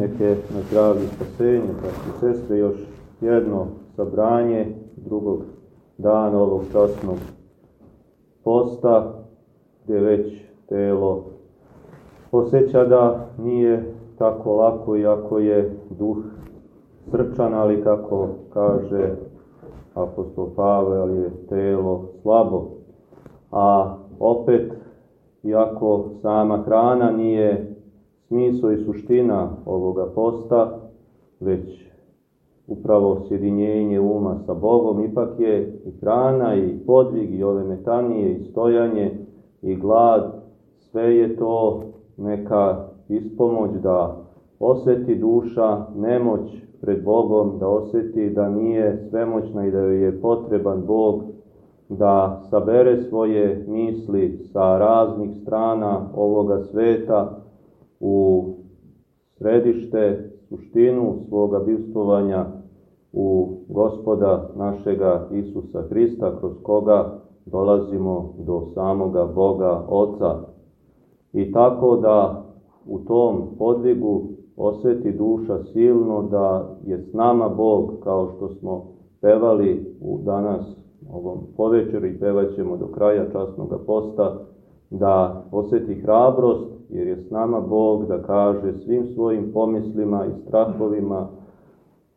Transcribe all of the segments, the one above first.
neke na zdravlje spasenje, i sestre, još jedno sabranje drugog dana ovog časnog posta, gdje već telo osjeća da nije tako lako, iako je duh srčan, ali kako kaže apostol Pavel, je telo slabo. A opet, iako sama hrana nije smisao i suština ovoga posta, već upravo sjedinjenje uma sa Bogom, ipak je i hrana i podvig i ove metanije i stojanje i glad, sve je to neka ispomoć da osjeti duša nemoć pred Bogom, da osjeti da nije svemoćna i da joj je potreban Bog, da sabere svoje misli sa raznih strana ovoga sveta u središte, suštinu svoga bivstvovanja u gospoda našega Isusa Hrista, kroz koga dolazimo do samoga Boga Oca. I tako da u tom podvigu osjeti duša silno da je s nama Bog, kao što smo pevali u danas ovom povečeru i pevat ćemo do kraja časnog posta, da osjeti hrabrost, jer je s nama Bog da kaže svim svojim pomislima i strahovima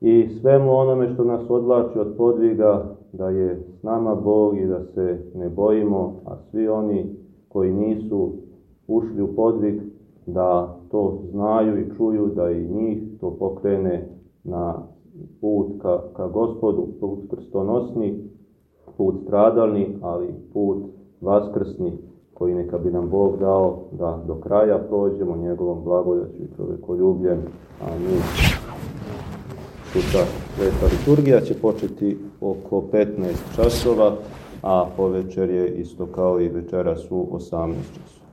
i svemu onome što nas odlači od podviga, da je s nama Bog i da se ne bojimo, a svi oni koji nisu ušli u podvig, da to znaju i čuju, da i njih to pokrene na put ka, ka gospodu, put krstonosni, put stradalni, ali put vaskrsni, koji neka bi nam Bog dao da do kraja prođemo njegovom blagodaću i čovekoljubljem. Amin. Sutra sveta liturgija će početi oko 15 časova, a povečer je isto kao i večeras u 18 časova.